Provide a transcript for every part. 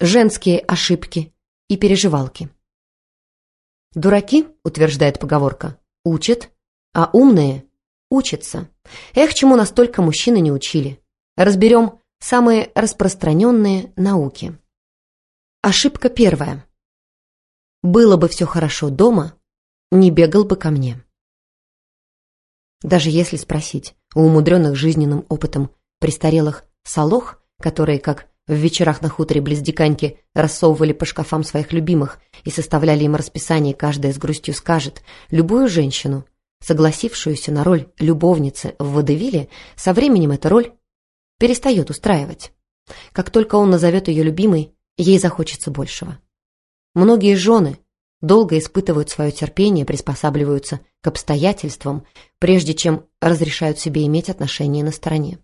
женские ошибки и переживалки. Дураки, утверждает поговорка, учат, а умные учатся. Эх, чему настолько мужчины не учили. Разберем самые распространенные науки. Ошибка первая. Было бы все хорошо дома, не бегал бы ко мне. Даже если спросить у умудренных жизненным опытом престарелых солох, которые, как в вечерах на хуторе близ Диканьки рассовывали по шкафам своих любимых и составляли им расписание, каждая с грустью скажет, любую женщину, согласившуюся на роль любовницы в водевиле, со временем эта роль перестает устраивать. Как только он назовет ее любимой, ей захочется большего. Многие жены долго испытывают свое терпение, приспосабливаются к обстоятельствам, прежде чем разрешают себе иметь отношения на стороне.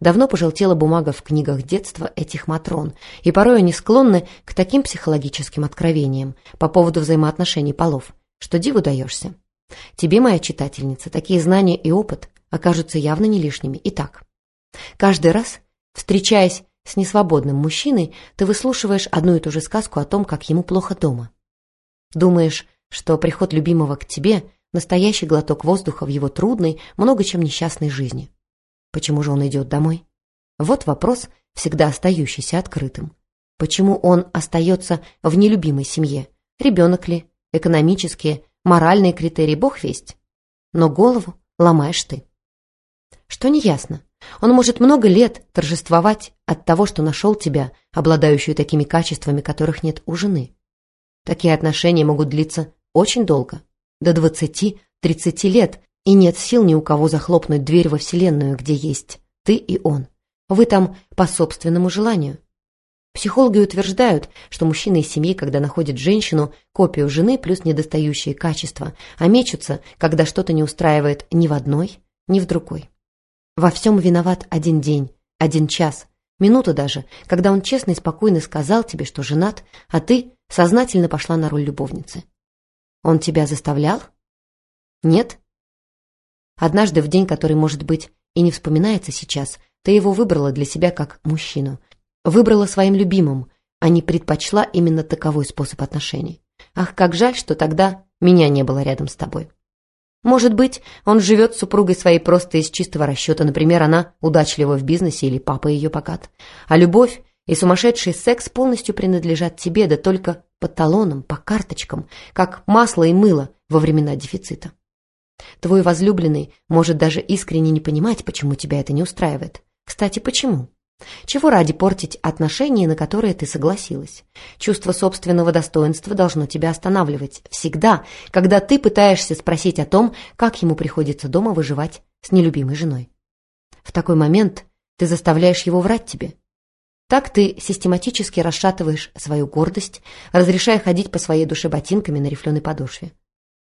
Давно пожелтела бумага в книгах детства этих матрон, и порой они склонны к таким психологическим откровениям по поводу взаимоотношений полов, что диву даешься. Тебе, моя читательница, такие знания и опыт окажутся явно не лишними. Итак, каждый раз, встречаясь с несвободным мужчиной, ты выслушиваешь одну и ту же сказку о том, как ему плохо дома. Думаешь, что приход любимого к тебе – настоящий глоток воздуха в его трудной, много чем несчастной жизни. Почему же он идет домой? Вот вопрос, всегда остающийся открытым. Почему он остается в нелюбимой семье? Ребенок ли? Экономические, моральные критерии бог весть? Но голову ломаешь ты. Что неясно. Он может много лет торжествовать от того, что нашел тебя, обладающую такими качествами, которых нет у жены. Такие отношения могут длиться очень долго, до 20-30 лет, и нет сил ни у кого захлопнуть дверь во Вселенную, где есть ты и он. Вы там по собственному желанию. Психологи утверждают, что мужчины из семьи, когда находят женщину, копию жены плюс недостающие качества, а мечутся, когда что-то не устраивает ни в одной, ни в другой. Во всем виноват один день, один час, минута даже, когда он честно и спокойно сказал тебе, что женат, а ты сознательно пошла на роль любовницы. Он тебя заставлял? Нет? Однажды в день, который, может быть, и не вспоминается сейчас, ты его выбрала для себя как мужчину. Выбрала своим любимым, а не предпочла именно таковой способ отношений. Ах, как жаль, что тогда меня не было рядом с тобой. Может быть, он живет с супругой своей просто из чистого расчета. Например, она удачлива в бизнесе или папа ее богат. А любовь и сумасшедший секс полностью принадлежат тебе, да только по талонам, по карточкам, как масло и мыло во времена дефицита. Твой возлюбленный может даже искренне не понимать, почему тебя это не устраивает. Кстати, почему? Чего ради портить отношения, на которые ты согласилась? Чувство собственного достоинства должно тебя останавливать. Всегда, когда ты пытаешься спросить о том, как ему приходится дома выживать с нелюбимой женой. В такой момент ты заставляешь его врать тебе. Так ты систематически расшатываешь свою гордость, разрешая ходить по своей душе ботинками на рифленой подошве.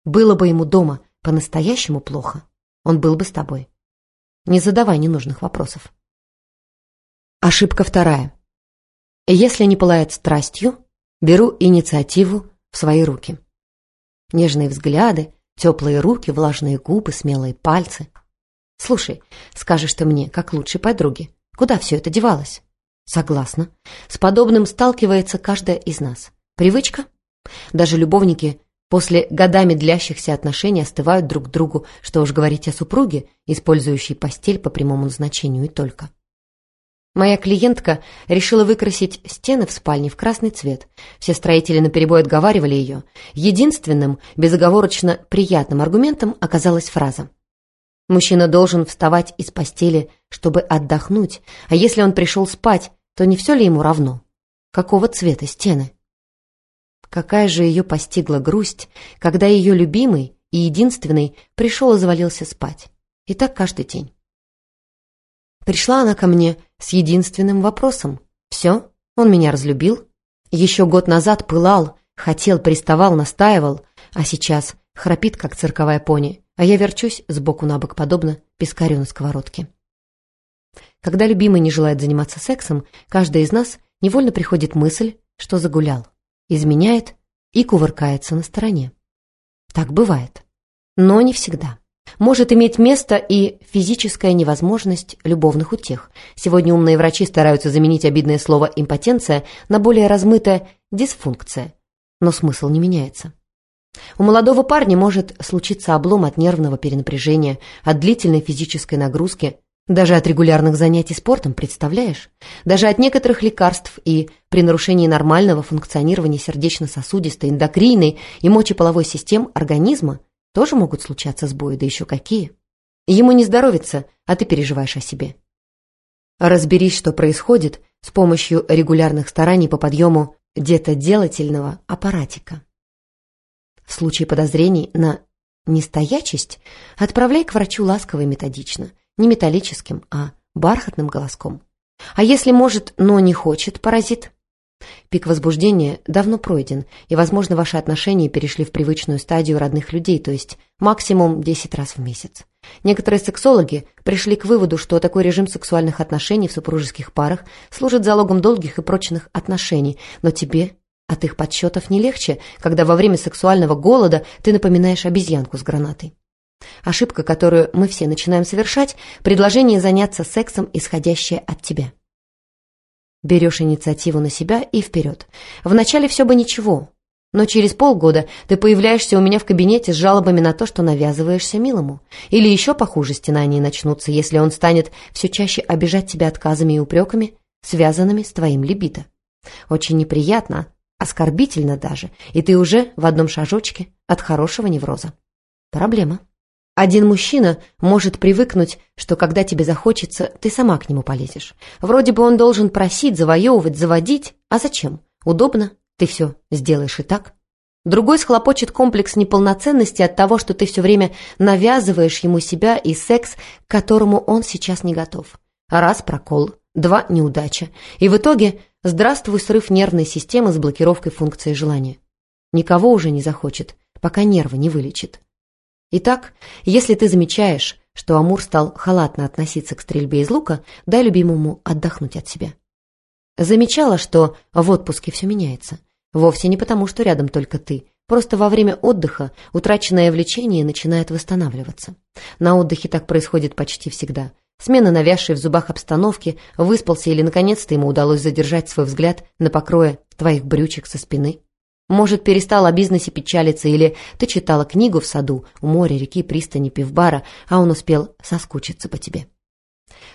Было бы ему дома по-настоящему плохо, он был бы с тобой. Не задавай ненужных вопросов. Ошибка вторая. Если не пылает страстью, беру инициативу в свои руки. Нежные взгляды, теплые руки, влажные губы, смелые пальцы. Слушай, скажешь ты мне, как лучшей подруге, куда все это девалось? Согласна. С подобным сталкивается каждая из нас. Привычка? Даже любовники После годами длящихся отношений остывают друг к другу, что уж говорить о супруге, использующей постель по прямому назначению и только. Моя клиентка решила выкрасить стены в спальне в красный цвет. Все строители наперебой отговаривали ее. Единственным, безоговорочно приятным аргументом оказалась фраза. Мужчина должен вставать из постели, чтобы отдохнуть, а если он пришел спать, то не все ли ему равно? Какого цвета стены? Какая же ее постигла грусть, когда ее любимый и единственный пришел и завалился спать. И так каждый день. Пришла она ко мне с единственным вопросом. Все, он меня разлюбил. Еще год назад пылал, хотел, приставал, настаивал, а сейчас храпит, как цирковая пони, а я верчусь сбоку на бок, подобно пескарю на сковородке. Когда любимый не желает заниматься сексом, каждый из нас невольно приходит мысль, что загулял изменяет и кувыркается на стороне. Так бывает, но не всегда. Может иметь место и физическая невозможность любовных утех. Сегодня умные врачи стараются заменить обидное слово «импотенция» на более размытое «дисфункция». Но смысл не меняется. У молодого парня может случиться облом от нервного перенапряжения, от длительной физической нагрузки, даже от регулярных занятий спортом, представляешь? Даже от некоторых лекарств и при нарушении нормального функционирования сердечно-сосудистой, эндокринной и мочеполовой систем организма тоже могут случаться сбои, да еще какие. Ему не здоровится, а ты переживаешь о себе. Разберись, что происходит с помощью регулярных стараний по подъему детоделательного аппаратика. В случае подозрений на нестоячесть отправляй к врачу ласково и методично, не металлическим, а бархатным голоском. А если может, но не хочет паразит? Пик возбуждения давно пройден, и, возможно, ваши отношения перешли в привычную стадию родных людей, то есть максимум 10 раз в месяц. Некоторые сексологи пришли к выводу, что такой режим сексуальных отношений в супружеских парах служит залогом долгих и прочных отношений, но тебе от их подсчетов не легче, когда во время сексуального голода ты напоминаешь обезьянку с гранатой. Ошибка, которую мы все начинаем совершать – предложение заняться сексом, исходящее от тебя. Берешь инициативу на себя и вперед. Вначале все бы ничего, но через полгода ты появляешься у меня в кабинете с жалобами на то, что навязываешься милому. Или еще похуже стенания начнутся, если он станет все чаще обижать тебя отказами и упреками, связанными с твоим либидо. Очень неприятно, оскорбительно даже, и ты уже в одном шажочке от хорошего невроза. Проблема. Один мужчина может привыкнуть, что когда тебе захочется, ты сама к нему полезешь. Вроде бы он должен просить, завоевывать, заводить. А зачем? Удобно. Ты все сделаешь и так. Другой схлопочет комплекс неполноценности от того, что ты все время навязываешь ему себя и секс, к которому он сейчас не готов. Раз – прокол, два – неудача. И в итоге – здравствуй срыв нервной системы с блокировкой функции желания. Никого уже не захочет, пока нервы не вылечит. Итак, если ты замечаешь, что Амур стал халатно относиться к стрельбе из лука, дай любимому отдохнуть от себя. Замечала, что в отпуске все меняется. Вовсе не потому, что рядом только ты. Просто во время отдыха утраченное влечение начинает восстанавливаться. На отдыхе так происходит почти всегда. Смена навязшей в зубах обстановки, выспался или наконец-то ему удалось задержать свой взгляд на покрое твоих брючек со спины. Может, перестал о бизнесе печалиться, или ты читала книгу в саду, у моря, реки, пристани, пивбара, а он успел соскучиться по тебе.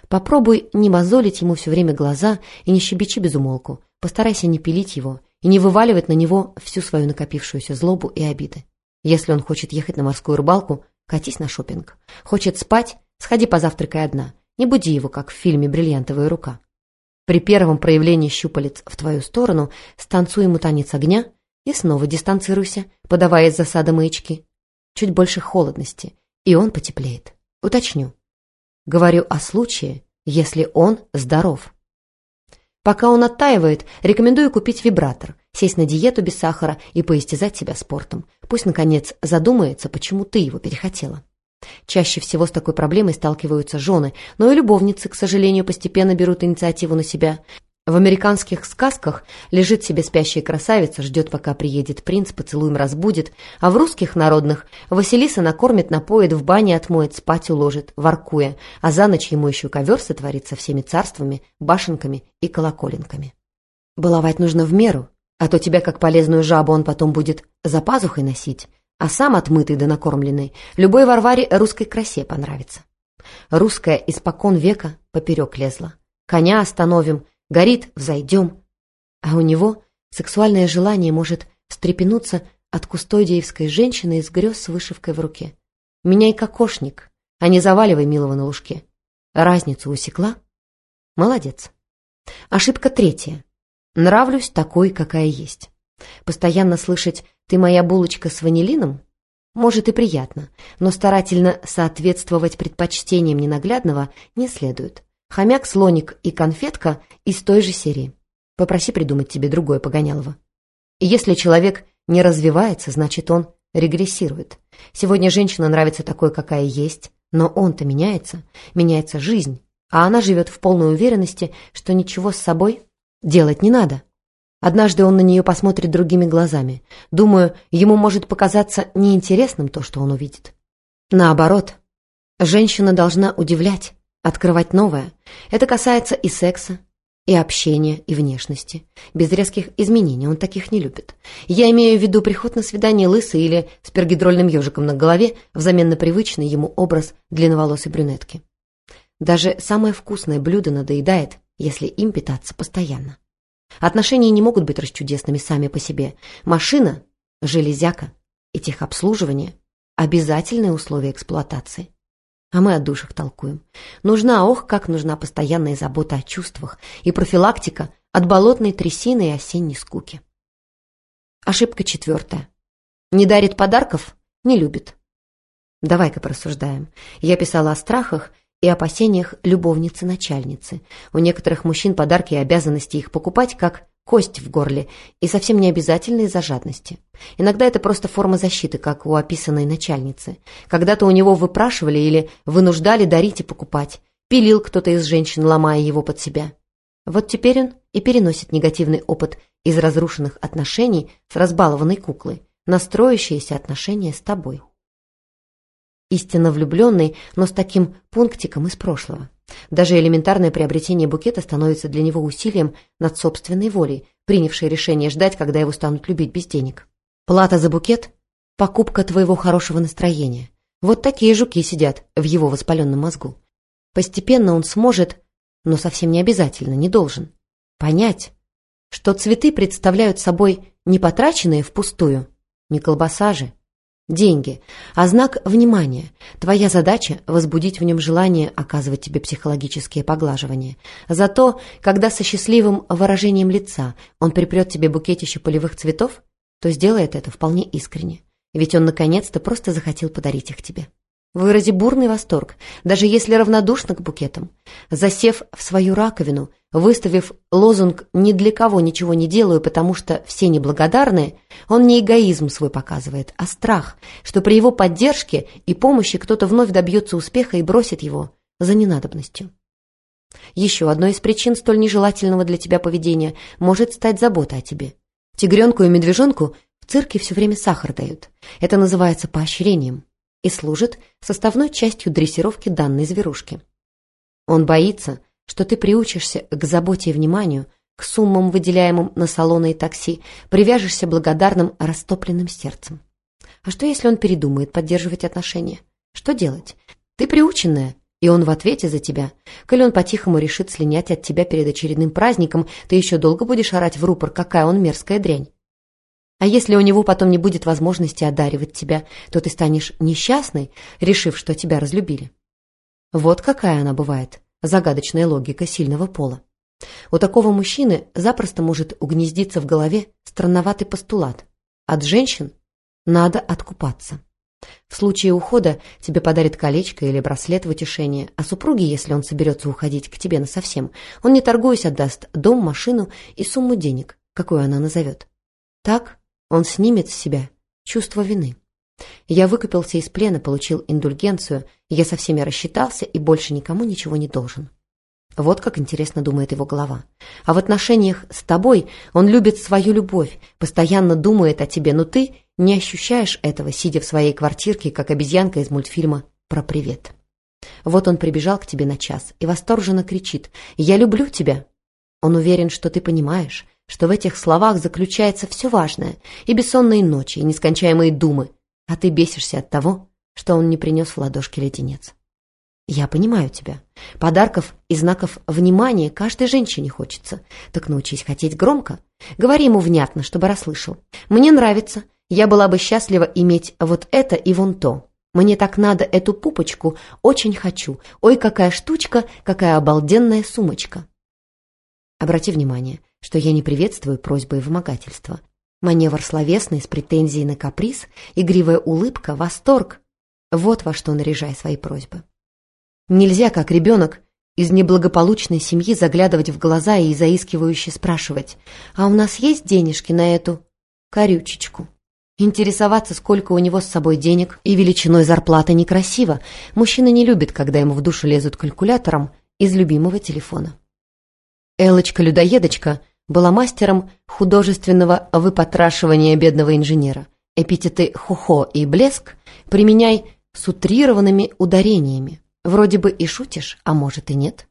Попробуй не мозолить ему все время глаза и не щебечи без умолку. Постарайся не пилить его и не вываливать на него всю свою накопившуюся злобу и обиды. Если он хочет ехать на морскую рыбалку, катись на шопинг. Хочет спать, сходи позавтракай одна. Не буди его, как в фильме «Бриллиантовая рука». При первом проявлении щупалец в твою сторону станцуй ему танец огня – и снова дистанцируйся, подавая из засады маячки. Чуть больше холодности, и он потеплеет. Уточню. Говорю о случае, если он здоров. Пока он оттаивает, рекомендую купить вибратор, сесть на диету без сахара и поистязать себя спортом. Пусть, наконец, задумается, почему ты его перехотела. Чаще всего с такой проблемой сталкиваются жены, но и любовницы, к сожалению, постепенно берут инициативу на себя. В американских сказках лежит себе спящая красавица, ждет, пока приедет принц, поцелуем разбудит, а в русских народных Василиса накормит, напоит, в бане отмоет, спать уложит, воркуя, а за ночь ему еще ковер сотворит со всеми царствами, башенками и колоколенками. Баловать нужно в меру, а то тебя, как полезную жабу, он потом будет за пазухой носить, а сам отмытый да накормленный любой Варваре русской красе понравится. Русская испокон века поперек лезла. Коня остановим, горит, взойдем. А у него сексуальное желание может встрепенуться от кустодиевской женщины из грез с вышивкой в руке. Меняй кокошник, а не заваливай милого на лужке. Разницу усекла? Молодец. Ошибка третья. Нравлюсь такой, какая есть. Постоянно слышать «ты моя булочка с ванилином» может и приятно, но старательно соответствовать предпочтениям ненаглядного не следует. Хомяк, слоник и конфетка из той же серии. Попроси придумать тебе другое погонялово. И если человек не развивается, значит он регрессирует. Сегодня женщина нравится такой, какая есть, но он-то меняется, меняется жизнь, а она живет в полной уверенности, что ничего с собой делать не надо. Однажды он на нее посмотрит другими глазами. Думаю, ему может показаться неинтересным то, что он увидит. Наоборот, Женщина должна удивлять, открывать новое. Это касается и секса, и общения, и внешности. Без резких изменений он таких не любит. Я имею в виду приход на свидание лысый или с пергидрольным ежиком на голове взамен на привычный ему образ длинноволосой брюнетки. Даже самое вкусное блюдо надоедает, если им питаться постоянно. Отношения не могут быть расчудесными сами по себе. Машина, железяка и техобслуживание – обязательные условия эксплуатации. А мы о душах толкуем. Нужна, ох, как нужна постоянная забота о чувствах и профилактика от болотной трясины и осенней скуки. Ошибка четвертая. Не дарит подарков – не любит. Давай-ка порассуждаем. Я писала о страхах и опасениях любовницы-начальницы. У некоторых мужчин подарки и обязанности их покупать как кость в горле, и совсем не обязательно из-за жадности. Иногда это просто форма защиты, как у описанной начальницы. Когда-то у него выпрашивали или вынуждали дарить и покупать. Пилил кто-то из женщин, ломая его под себя. Вот теперь он и переносит негативный опыт из разрушенных отношений с разбалованной куклой на строящиеся отношения с тобой истинно влюбленный, но с таким пунктиком из прошлого. Даже элементарное приобретение букета становится для него усилием над собственной волей, принявшей решение ждать, когда его станут любить без денег. Плата за букет – покупка твоего хорошего настроения. Вот такие жуки сидят в его воспаленном мозгу. Постепенно он сможет, но совсем не обязательно, не должен, понять, что цветы представляют собой не потраченные впустую, не колбаса же, деньги, а знак внимания. Твоя задача – возбудить в нем желание оказывать тебе психологические поглаживания. Зато, когда со счастливым выражением лица он припрет тебе букетище полевых цветов, то сделает это вполне искренне. Ведь он наконец-то просто захотел подарить их тебе. Вырази бурный восторг, даже если равнодушно к букетам. Засев в свою раковину, выставив лозунг «ни для кого ничего не делаю, потому что все неблагодарные», он не эгоизм свой показывает, а страх, что при его поддержке и помощи кто-то вновь добьется успеха и бросит его за ненадобностью. Еще одной из причин столь нежелательного для тебя поведения может стать забота о тебе. Тигренку и медвежонку в цирке все время сахар дают. Это называется поощрением и служит составной частью дрессировки данной зверушки. Он боится, что ты приучишься к заботе и вниманию, к суммам, выделяемым на салоны и такси, привяжешься благодарным растопленным сердцем. А что, если он передумает поддерживать отношения? Что делать? Ты приученная, и он в ответе за тебя. Коли он по-тихому решит слинять от тебя перед очередным праздником, ты еще долго будешь орать в рупор, какая он мерзкая дрянь. А если у него потом не будет возможности одаривать тебя, то ты станешь несчастной, решив, что тебя разлюбили. Вот какая она бывает, загадочная логика сильного пола. У такого мужчины запросто может угнездиться в голове странноватый постулат. От женщин надо откупаться. В случае ухода тебе подарит колечко или браслет в утешение, а супруге, если он соберется уходить к тебе насовсем, он, не торгуясь, отдаст дом, машину и сумму денег, какую она назовет. Так он снимет с себя чувство вины. Я выкупился из плена, получил индульгенцию, я со всеми рассчитался и больше никому ничего не должен. Вот как интересно думает его голова. А в отношениях с тобой он любит свою любовь, постоянно думает о тебе, но ты не ощущаешь этого, сидя в своей квартирке, как обезьянка из мультфильма про привет. Вот он прибежал к тебе на час и восторженно кричит «Я люблю тебя!» Он уверен, что ты понимаешь, что в этих словах заключается все важное, и бессонные ночи, и нескончаемые думы, а ты бесишься от того, что он не принес в ладошки леденец. Я понимаю тебя. Подарков и знаков внимания каждой женщине хочется. Так научись хотеть громко. Говори ему внятно, чтобы расслышал. Мне нравится. Я была бы счастлива иметь вот это и вон то. Мне так надо эту пупочку, очень хочу. Ой, какая штучка, какая обалденная сумочка. Обрати внимание, что я не приветствую просьбы и вымогательства. Маневр словесный с претензией на каприз, игривая улыбка, восторг. Вот во что наряжай свои просьбы. Нельзя, как ребенок, из неблагополучной семьи заглядывать в глаза и заискивающе спрашивать, «А у нас есть денежки на эту корючечку?» Интересоваться, сколько у него с собой денег и величиной зарплаты некрасиво. Мужчина не любит, когда ему в душу лезут калькулятором из любимого телефона. Элочка-людоедочка была мастером художественного выпотрашивания бедного инженера. Эпитеты «хухо» и «блеск» применяй с утрированными ударениями. Вроде бы и шутишь, а может и нет.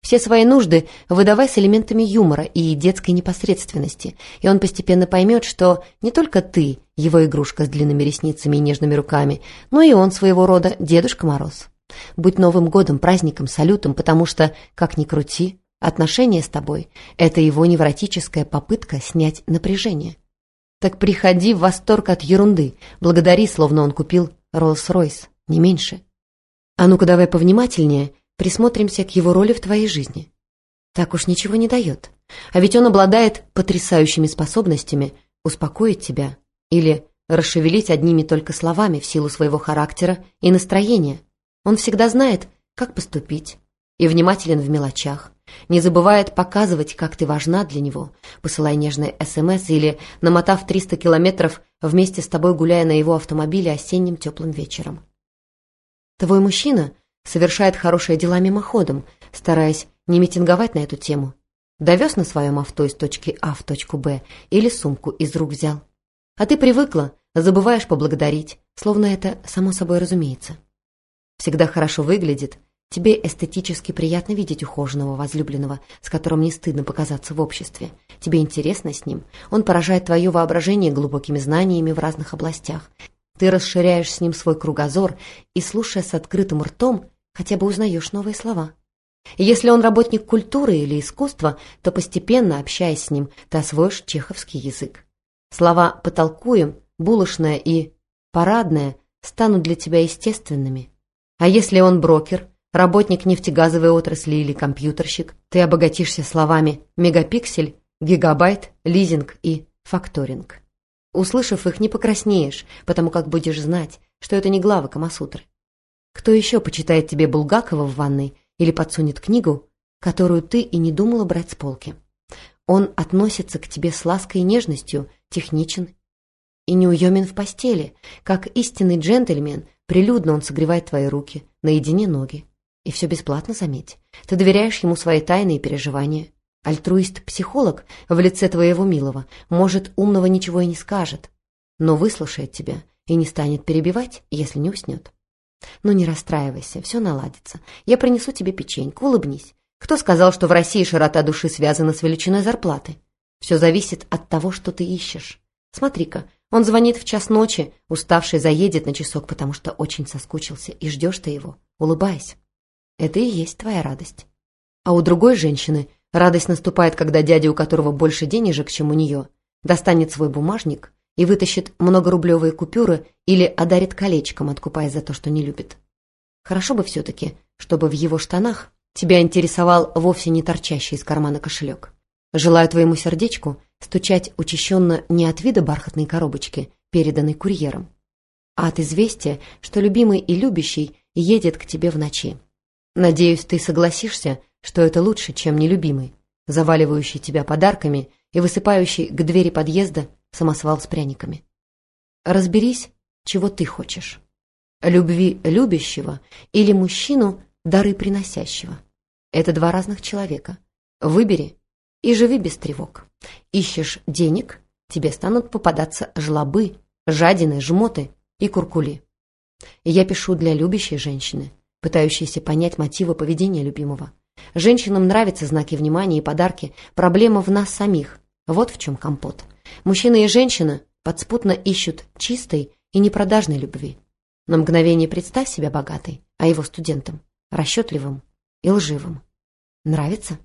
Все свои нужды выдавай с элементами юмора и детской непосредственности, и он постепенно поймет, что не только ты его игрушка с длинными ресницами и нежными руками, но и он своего рода Дедушка Мороз. Будь Новым годом, праздником, салютом, потому что, как ни крути, отношения с тобой — это его невротическая попытка снять напряжение. Так приходи в восторг от ерунды, благодари, словно он купил Роллс-Ройс, не меньше. А ну-ка давай повнимательнее присмотримся к его роли в твоей жизни. Так уж ничего не дает. А ведь он обладает потрясающими способностями успокоить тебя или расшевелить одними только словами в силу своего характера и настроения. Он всегда знает, как поступить, и внимателен в мелочах, не забывает показывать, как ты важна для него, посылая нежные СМС или намотав 300 километров вместе с тобой гуляя на его автомобиле осенним теплым вечером. Твой мужчина совершает хорошие дела мимоходом, стараясь не митинговать на эту тему. Довез на своем авто из точки А в точку Б или сумку из рук взял. А ты привыкла, забываешь поблагодарить, словно это само собой разумеется. Всегда хорошо выглядит, тебе эстетически приятно видеть ухоженного возлюбленного, с которым не стыдно показаться в обществе. Тебе интересно с ним, он поражает твое воображение глубокими знаниями в разных областях. Ты расширяешь с ним свой кругозор и, слушая с открытым ртом, хотя бы узнаешь новые слова. если он работник культуры или искусства, то постепенно, общаясь с ним, ты освоишь чеховский язык. Слова «потолкуем», «булочная» и «парадная» станут для тебя естественными. А если он брокер, работник нефтегазовой отрасли или компьютерщик, ты обогатишься словами «мегапиксель», «гигабайт», «лизинг» и «факторинг». Услышав их, не покраснеешь, потому как будешь знать, что это не главы Камасутры. Кто еще почитает тебе Булгакова в ванной или подсунет книгу, которую ты и не думала брать с полки? Он относится к тебе с лаской и нежностью, техничен и неуемен в постели. Как истинный джентльмен, прилюдно он согревает твои руки, наедине ноги. И все бесплатно, заметь. Ты доверяешь ему свои тайны и переживания. Альтруист-психолог в лице твоего милого, может, умного ничего и не скажет, но выслушает тебя и не станет перебивать, если не уснет. Ну не расстраивайся, все наладится. Я принесу тебе печеньку, улыбнись. Кто сказал, что в России широта души связана с величиной зарплаты? Все зависит от того, что ты ищешь. Смотри-ка, он звонит в час ночи, уставший заедет на часок, потому что очень соскучился, и ждешь ты его. Улыбайся. Это и есть твоя радость. А у другой женщины радость наступает, когда дядя, у которого больше денежек, чем у нее, достанет свой бумажник и вытащит многорублевые купюры или одарит колечком, откупаясь за то, что не любит. Хорошо бы все-таки, чтобы в его штанах тебя интересовал вовсе не торчащий из кармана кошелек. Желаю твоему сердечку стучать учащенно не от вида бархатной коробочки, переданной курьером, а от известия, что любимый и любящий едет к тебе в ночи. Надеюсь, ты согласишься, что это лучше, чем нелюбимый, заваливающий тебя подарками и высыпающий к двери подъезда самосвал с пряниками. Разберись, чего ты хочешь. Любви любящего или мужчину дары приносящего. Это два разных человека. Выбери и живи без тревог. Ищешь денег, тебе станут попадаться жлобы, жадины, жмоты и куркули. Я пишу для любящей женщины, пытающейся понять мотивы поведения любимого. Женщинам нравятся знаки внимания и подарки, проблема в нас самих. Вот в чем компот. Мужчина и женщина подспутно ищут чистой и непродажной любви. На мгновение представь себя богатой, а его студентом, расчетливым и лживым. Нравится?